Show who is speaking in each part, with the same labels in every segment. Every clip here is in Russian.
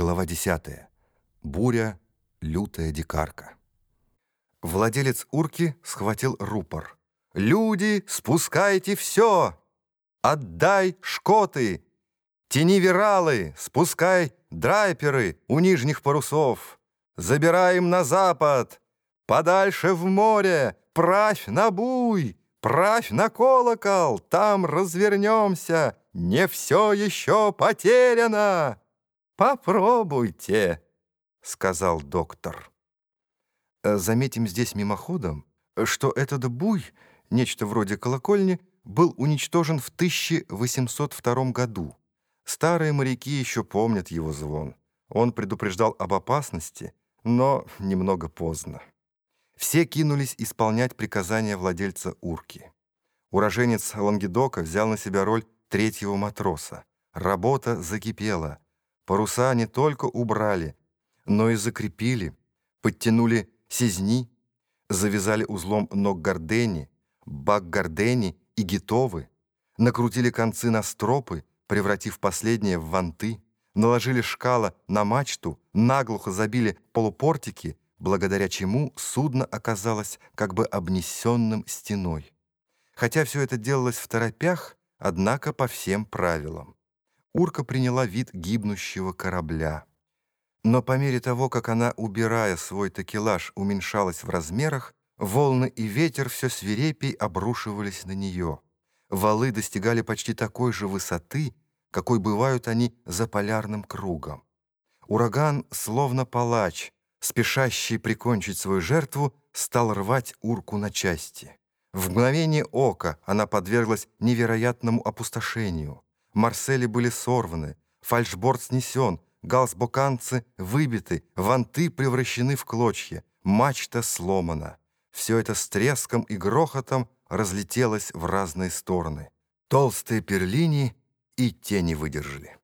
Speaker 1: Глава 10. Буря, лютая дикарка. Владелец урки схватил рупор. «Люди, спускайте все! Отдай шкоты! Тяни вералы, спускай драйперы у нижних парусов! Забираем на запад! Подальше в море! Правь на буй! Правь на колокол! Там развернемся! Не все еще потеряно!» «Попробуйте», — сказал доктор. Э, заметим здесь мимоходом, что этот буй, нечто вроде колокольни, был уничтожен в 1802 году. Старые моряки еще помнят его звон. Он предупреждал об опасности, но немного поздно. Все кинулись исполнять приказания владельца урки. Уроженец Лангедока взял на себя роль третьего матроса. Работа закипела — Паруса не только убрали, но и закрепили, подтянули сезни, завязали узлом ног гордени, бак гордени и гитовы, накрутили концы на стропы, превратив последние в ванты, наложили шкала на мачту, наглухо забили полупортики, благодаря чему судно оказалось как бы обнесенным стеной. Хотя все это делалось в торопях, однако по всем правилам. Урка приняла вид гибнущего корабля. Но по мере того, как она, убирая свой такелаж, уменьшалась в размерах, волны и ветер все свирепей обрушивались на нее. Валы достигали почти такой же высоты, какой бывают они за полярным кругом. Ураган, словно палач, спешащий прикончить свою жертву, стал рвать урку на части. В мгновение ока она подверглась невероятному опустошению — Марсели были сорваны, фальшборд снесен, галсбоканцы выбиты, ванты превращены в клочья, мачта сломана. Все это с треском и грохотом разлетелось в разные стороны. Толстые перлини и тени выдержали.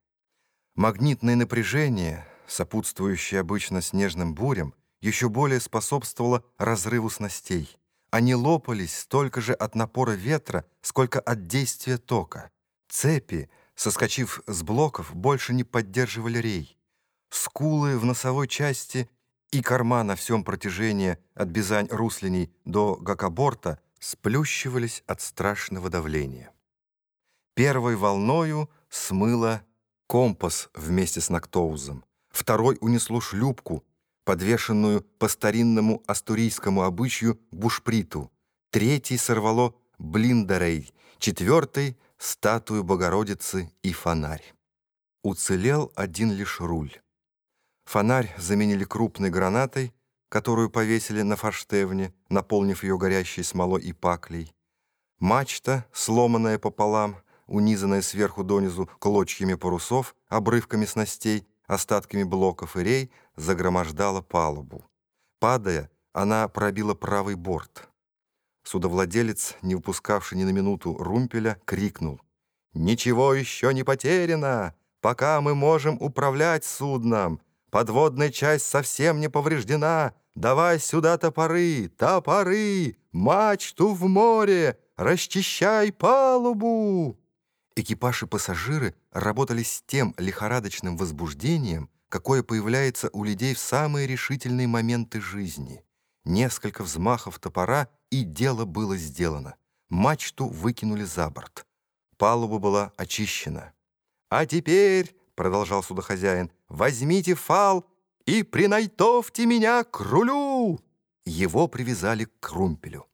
Speaker 1: Магнитное напряжение, сопутствующее обычно снежным бурям, еще более способствовало разрыву снастей. Они лопались столько же от напора ветра, сколько от действия тока. Цепи, соскочив с блоков, больше не поддерживали рей. Скулы в носовой части и корма на всем протяжении от Бизань-Руслений до Гакаборта сплющивались от страшного давления. Первой волною смыло компас вместе с Нактоузом, второй унесло шлюпку, подвешенную по старинному астурийскому обычаю бушприту, третий сорвало блиндарей, четвертый — статую Богородицы и фонарь. Уцелел один лишь руль. Фонарь заменили крупной гранатой, которую повесили на форштевне, наполнив ее горящей смолой и паклей. Мачта, сломанная пополам, унизанная сверху донизу клочьями парусов, обрывками снастей, остатками блоков и рей, загромождала палубу. Падая, она пробила правый борт. Судовладелец, не выпускавший ни на минуту румпеля, крикнул. «Ничего еще не потеряно! Пока мы можем управлять судном! Подводная часть совсем не повреждена! Давай сюда топоры! Топоры! Мачту в море! Расчищай палубу!» Экипаж и пассажиры работали с тем лихорадочным возбуждением, какое появляется у людей в самые решительные моменты жизни. Несколько взмахов топора, и дело было сделано. Мачту выкинули за борт. Палуба была очищена. «А теперь», — продолжал судохозяин, — «возьмите фал и принайтовьте меня к рулю!» Его привязали к крумпелю.